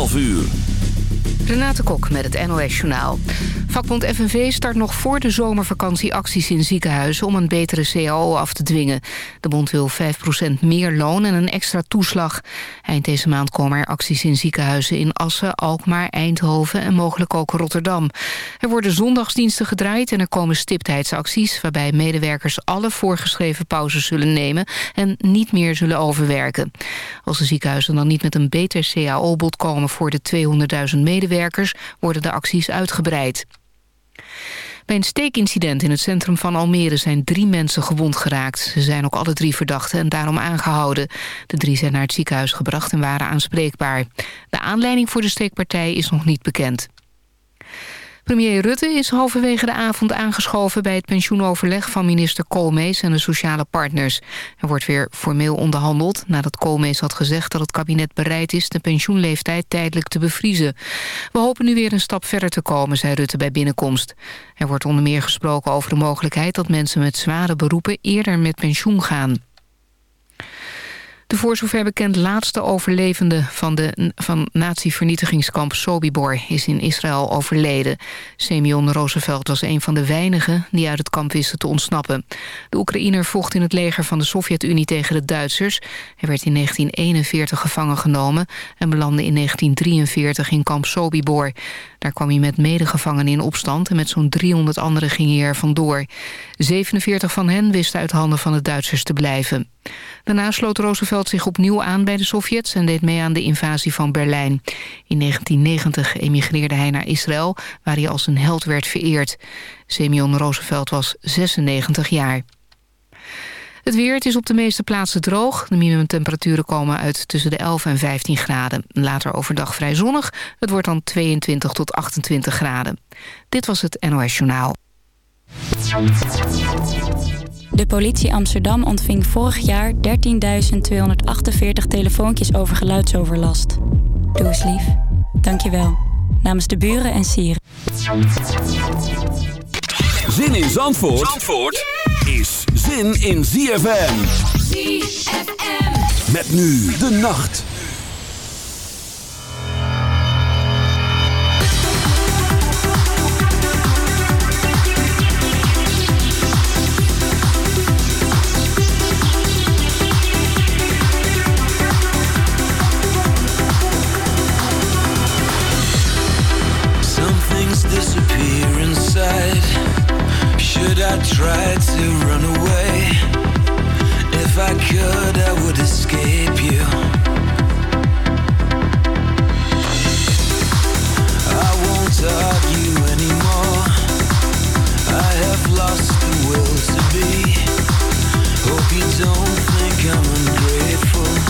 12 uur. Renate Kok met het NOS Journaal. Vakbond FNV start nog voor de zomervakantie acties in ziekenhuizen... om een betere CAO af te dwingen. De bond wil 5% meer loon en een extra toeslag. Eind deze maand komen er acties in ziekenhuizen in Assen, Alkmaar, Eindhoven... en mogelijk ook Rotterdam. Er worden zondagsdiensten gedraaid en er komen stiptheidsacties... waarbij medewerkers alle voorgeschreven pauzes zullen nemen... en niet meer zullen overwerken. Als de ziekenhuizen dan niet met een beter CAO-bod komen... voor de 200.000 medewerkers worden de acties uitgebreid. Bij een steekincident in het centrum van Almere zijn drie mensen gewond geraakt. Ze zijn ook alle drie verdachten en daarom aangehouden. De drie zijn naar het ziekenhuis gebracht en waren aanspreekbaar. De aanleiding voor de steekpartij is nog niet bekend. Premier Rutte is halverwege de avond aangeschoven bij het pensioenoverleg van minister Koolmees en de sociale partners. Er wordt weer formeel onderhandeld nadat Koolmees had gezegd dat het kabinet bereid is de pensioenleeftijd tijdelijk te bevriezen. We hopen nu weer een stap verder te komen, zei Rutte bij binnenkomst. Er wordt onder meer gesproken over de mogelijkheid dat mensen met zware beroepen eerder met pensioen gaan. De voor zover bekend laatste overlevende van, de, van nazi-vernietigingskamp Sobibor is in Israël overleden. Semyon Roosevelt was een van de weinigen die uit het kamp wisten te ontsnappen. De Oekraïner vocht in het leger van de Sovjet-Unie tegen de Duitsers. Hij werd in 1941 gevangen genomen en belandde in 1943 in kamp Sobibor. Daar kwam hij met medegevangenen in opstand en met zo'n 300 anderen ging hij er vandoor. 47 van hen wisten uit handen van de Duitsers te blijven. Daarna sloot Roosevelt zich opnieuw aan bij de Sovjets... en deed mee aan de invasie van Berlijn. In 1990 emigreerde hij naar Israël, waar hij als een held werd vereerd. Semyon Roosevelt was 96 jaar. Het weer, het is op de meeste plaatsen droog. De minimumtemperaturen komen uit tussen de 11 en 15 graden. Later overdag vrij zonnig. Het wordt dan 22 tot 28 graden. Dit was het NOS Journaal. De politie Amsterdam ontving vorig jaar 13.248 telefoontjes over geluidsoverlast. Doe eens lief. Dank je wel. Namens de buren en sieren. Zin in Zandvoort, Zandvoort is zin in ZFM. ZFM. Met nu de nacht. Should I try to run away? If I could, I would escape you. I won't argue anymore. I have lost the will to be. Hope you don't think I'm ungrateful.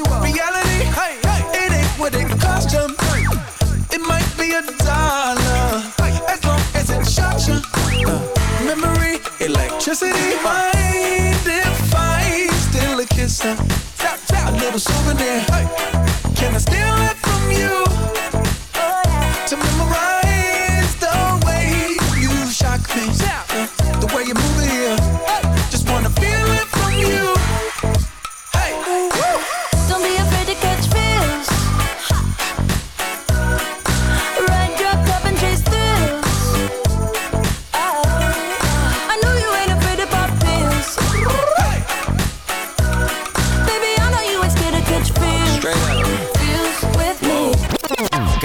Virtual reality. Hey, hey, it ain't what it cost you. It might be a dollar as long as it shocks you. Uh, memory, electricity, mind if I still a kiss? Uh, a little souvenir. Can I steal it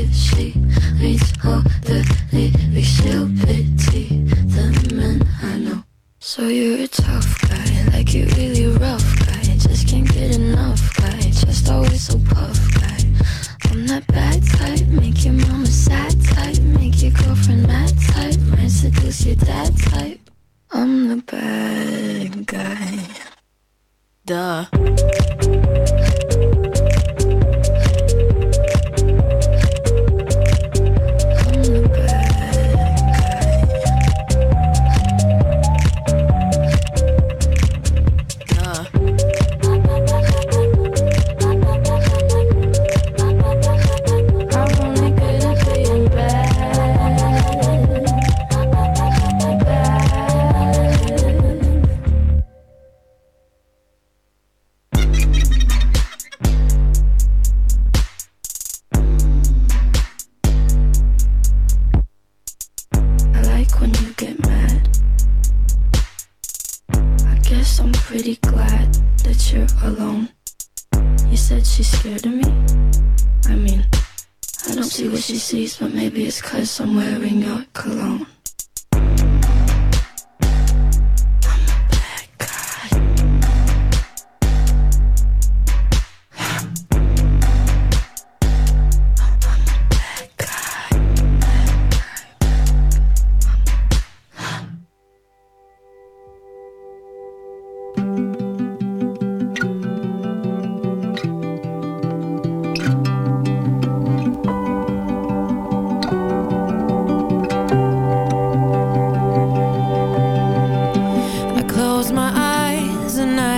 réfléchis, trop de les riches et aux petits, the man I know. So you're a tough.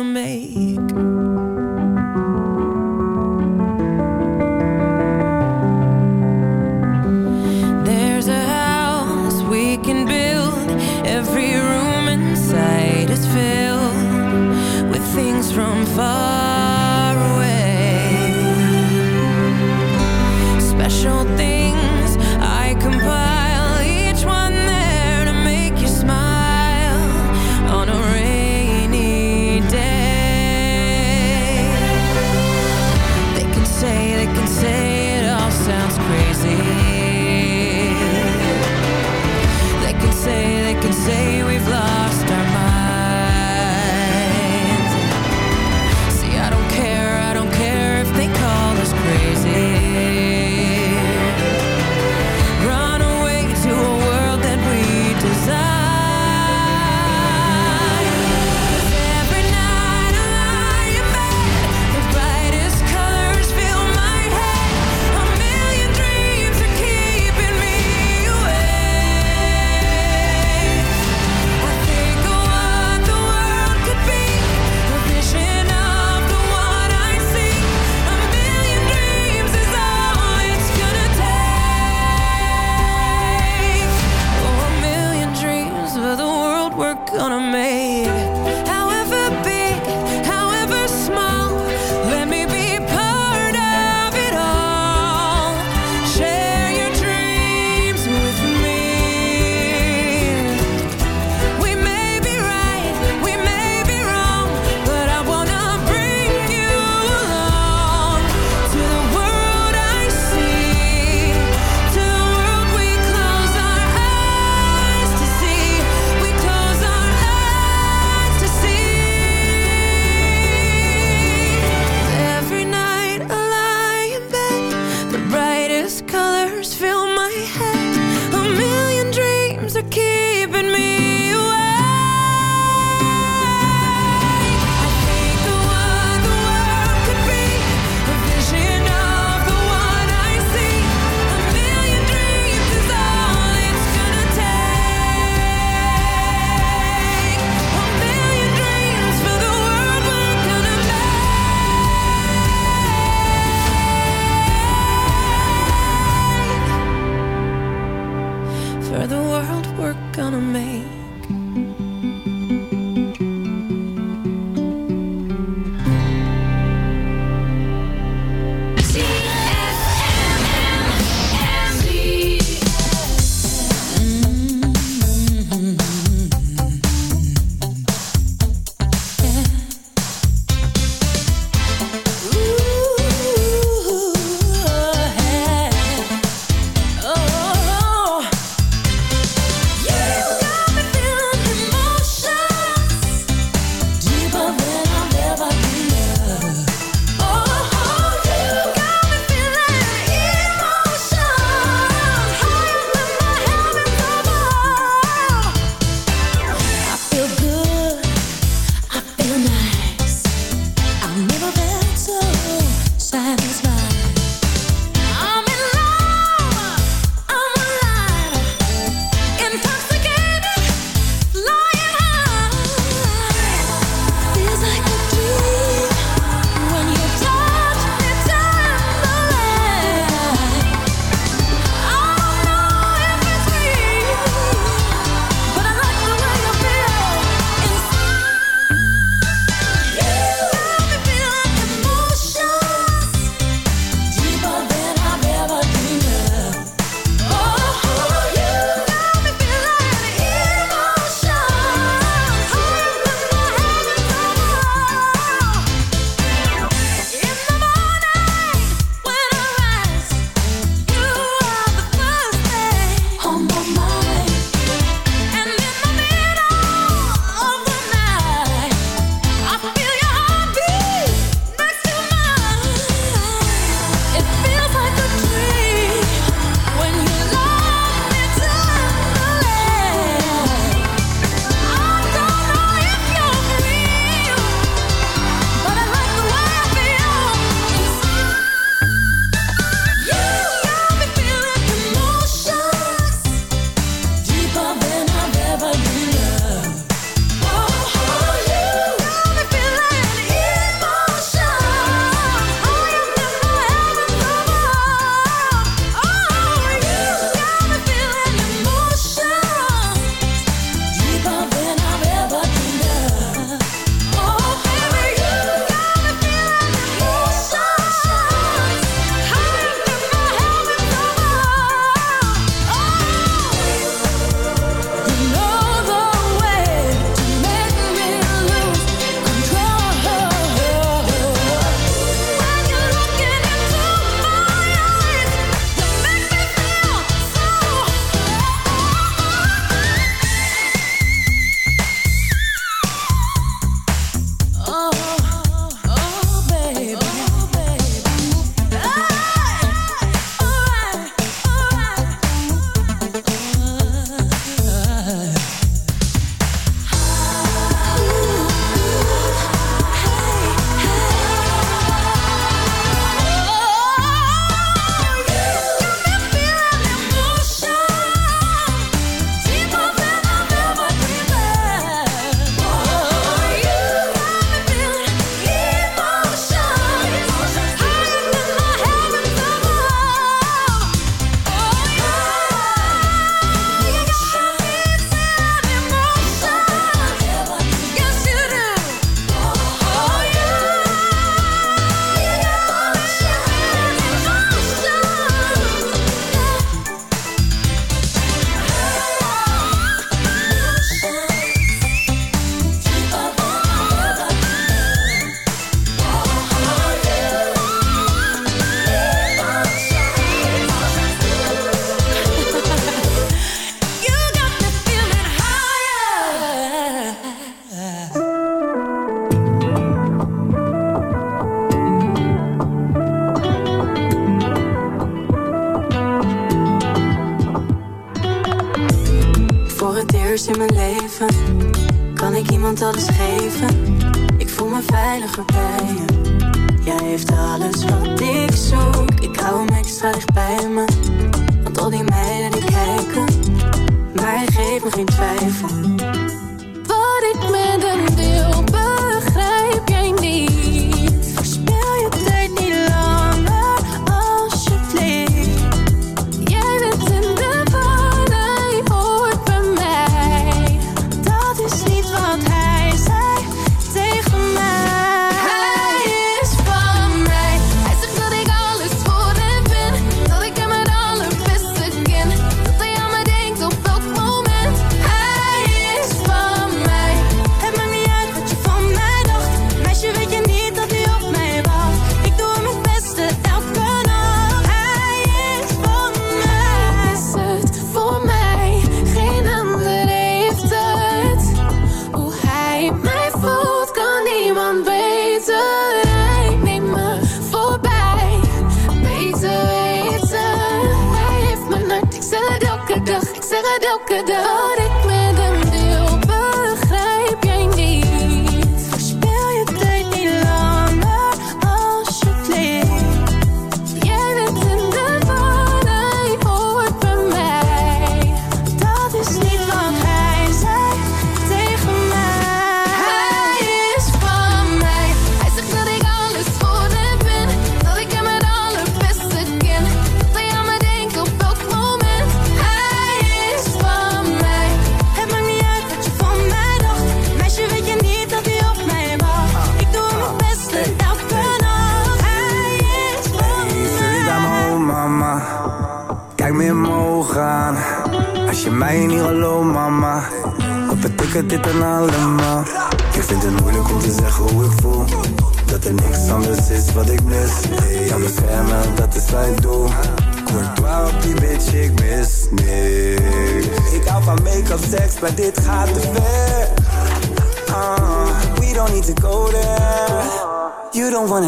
gonna make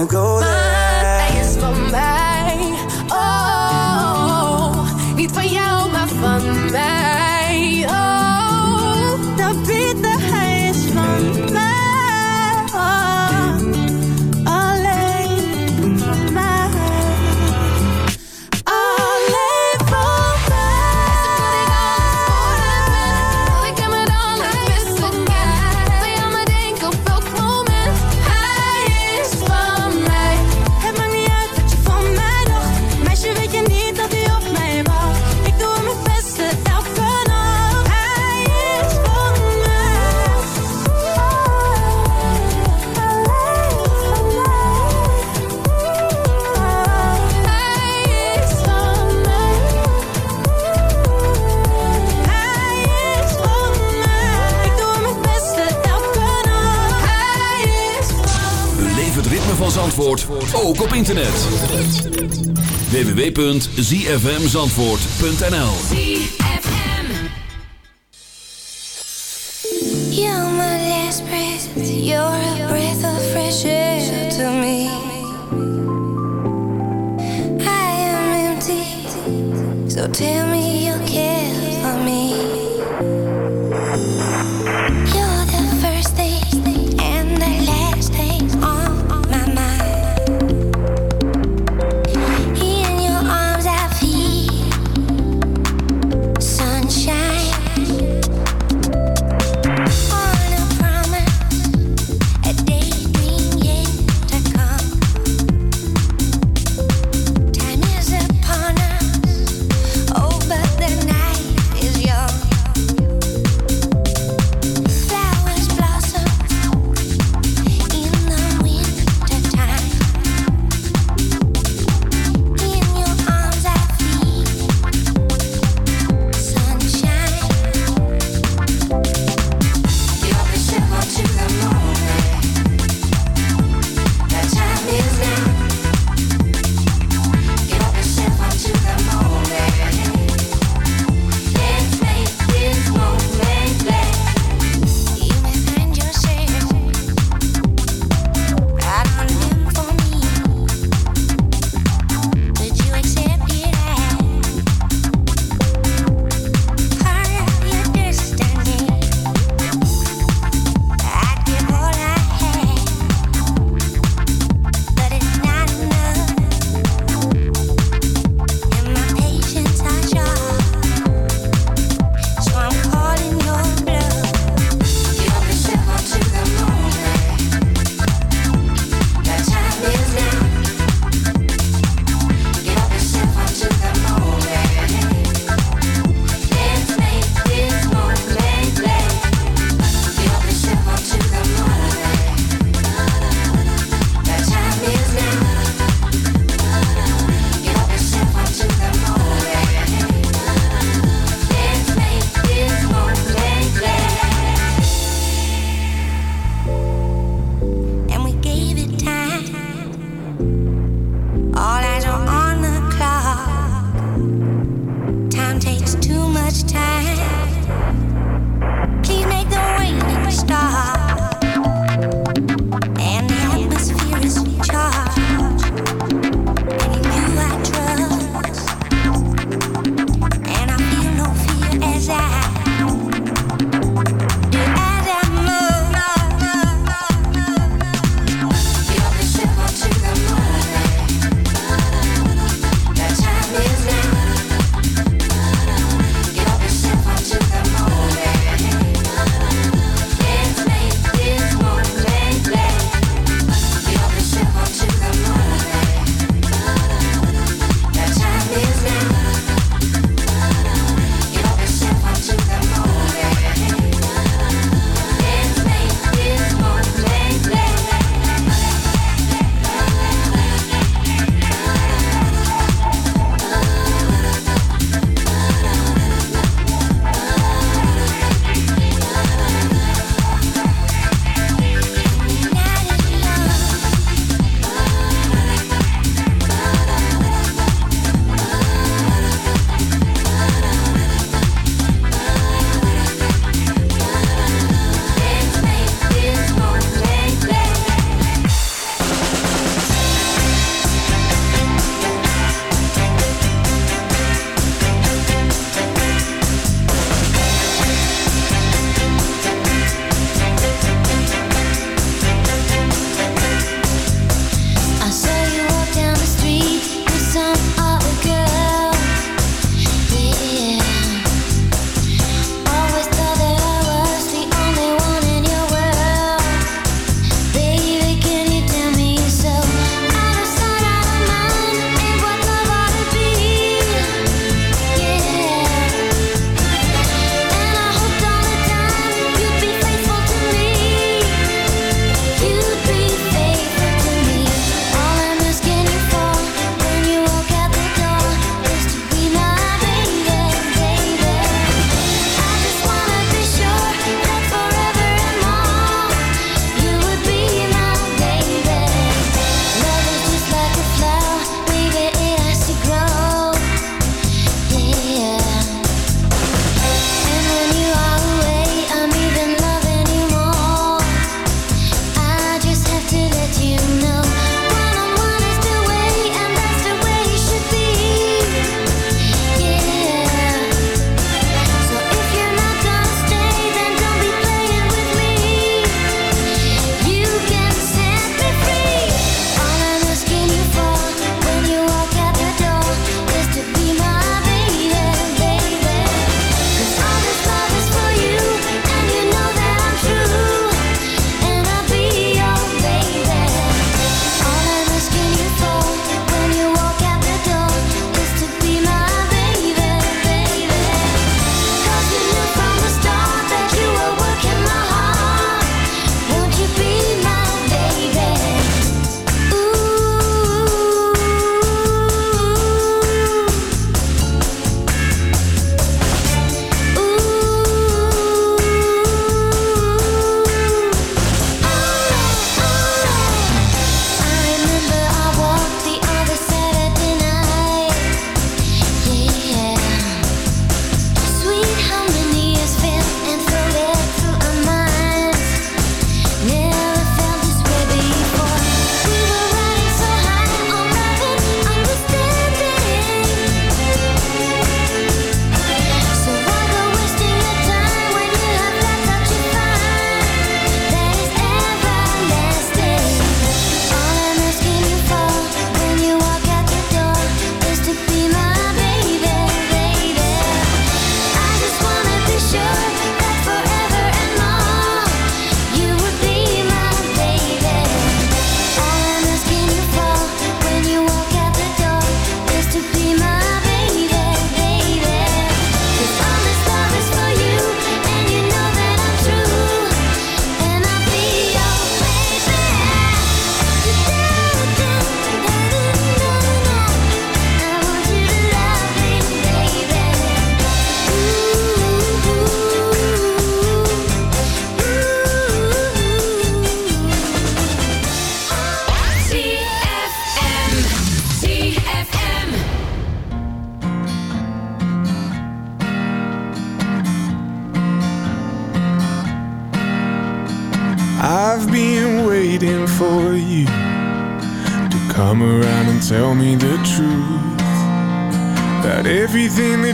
go. op internet. www.zfmzandvoort.nl You're my last breath. You're a breath of fresh air to me. I am empty. So tell me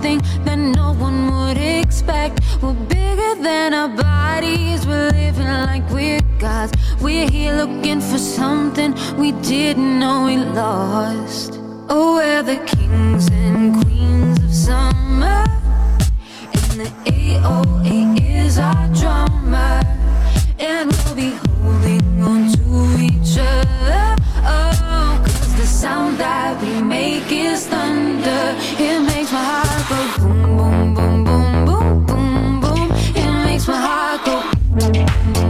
that no one would expect. We're bigger than our bodies, we're living like we're gods. We're here looking for something we didn't know we lost. Oh, we're the kings and queens of summer. And the AOA is our drummer. And we'll be holding on to each other. Oh, the sound that we make is thunder. It makes my heart go boom, boom, boom, boom, boom, boom, boom. It makes my heart go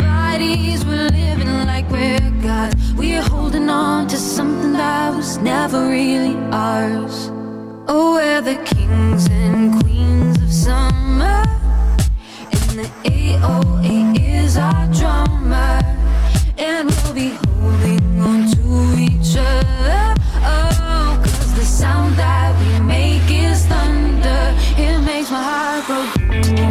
bodies, we're living like we're God. We're holding on to something that was never really ours. Oh, we're the kings and queens of summer. And the AOA is our drummer. And we'll be holding on to each other. Oh, cause the sound that we make is thunder. It makes my heart go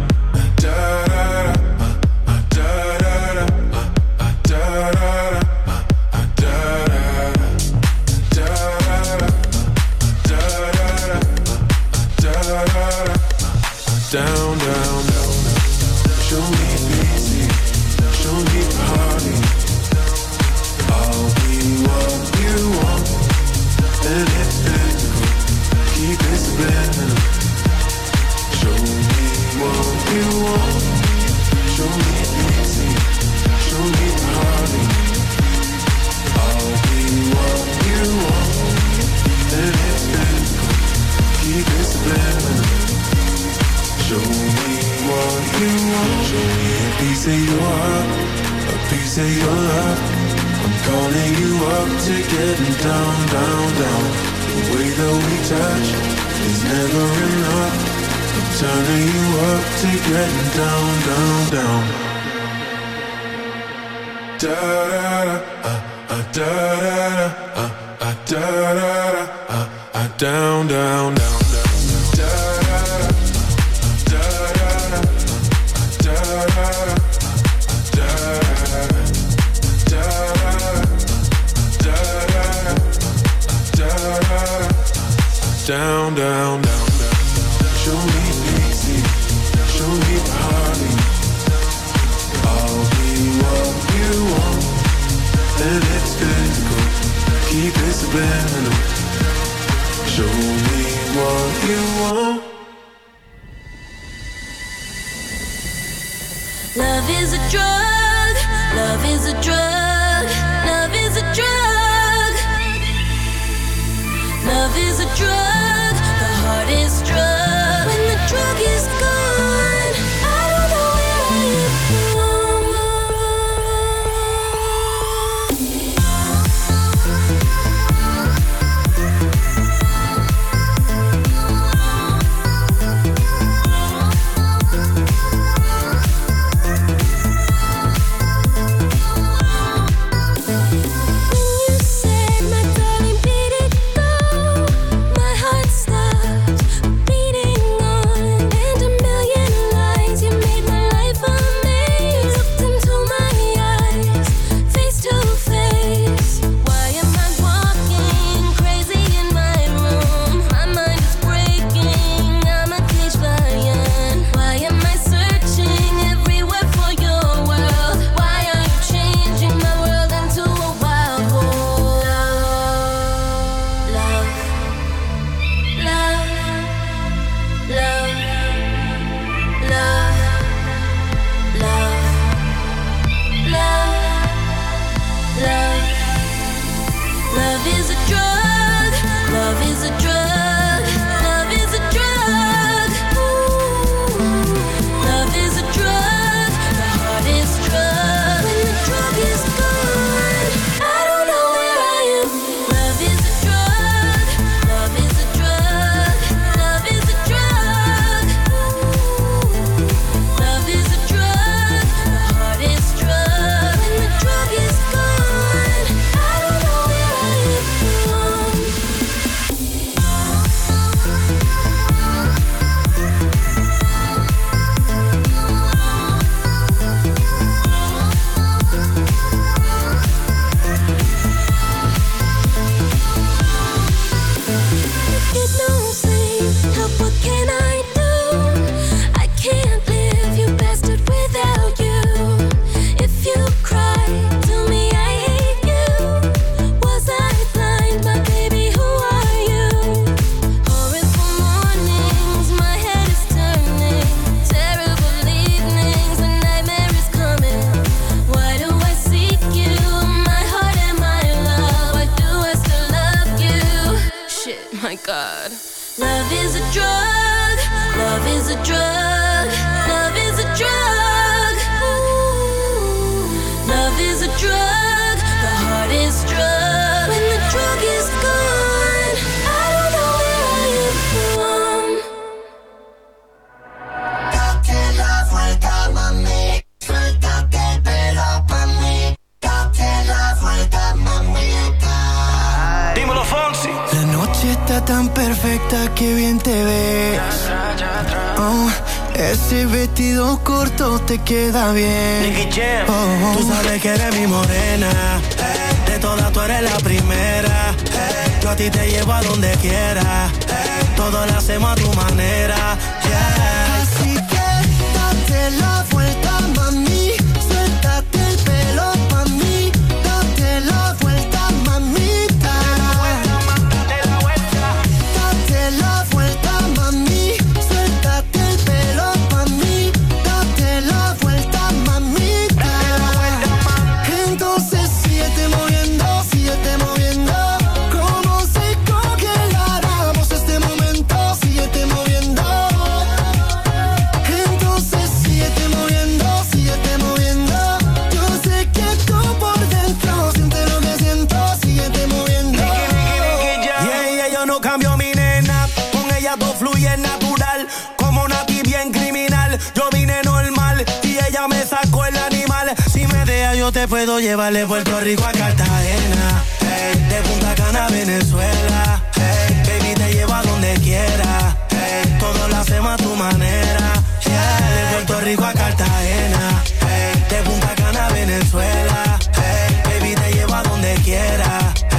Turning you up to getting down, down, down. Da da da, uh, uh, da da da, uh, uh, da da da, uh, down, down, down, Está bien. puedo llevar de Puerto Rico a Cartagena, eh, de Punta Cana a Venezuela, hey, baby te llevo a donde quiera, hey, todo lo hacemos a tu manera, yeah. de Puerto Rico a Cartagena, de Punta Cana a Venezuela, baby te llevo a donde quiera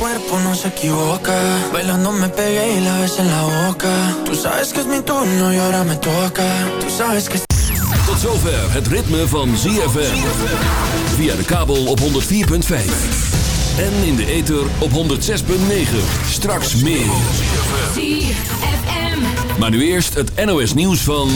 cuerpo no se equivoca. Bailando me pegué y la ves en la boca. Tú sabes que es mi turno y ahora me toca. Tú sabes que. Tot zover het ritme van ZFM. Via de kabel op 104.5. En in de ether op 106.9. Straks meer. ZFM. Maar nu eerst het NOS nieuws van...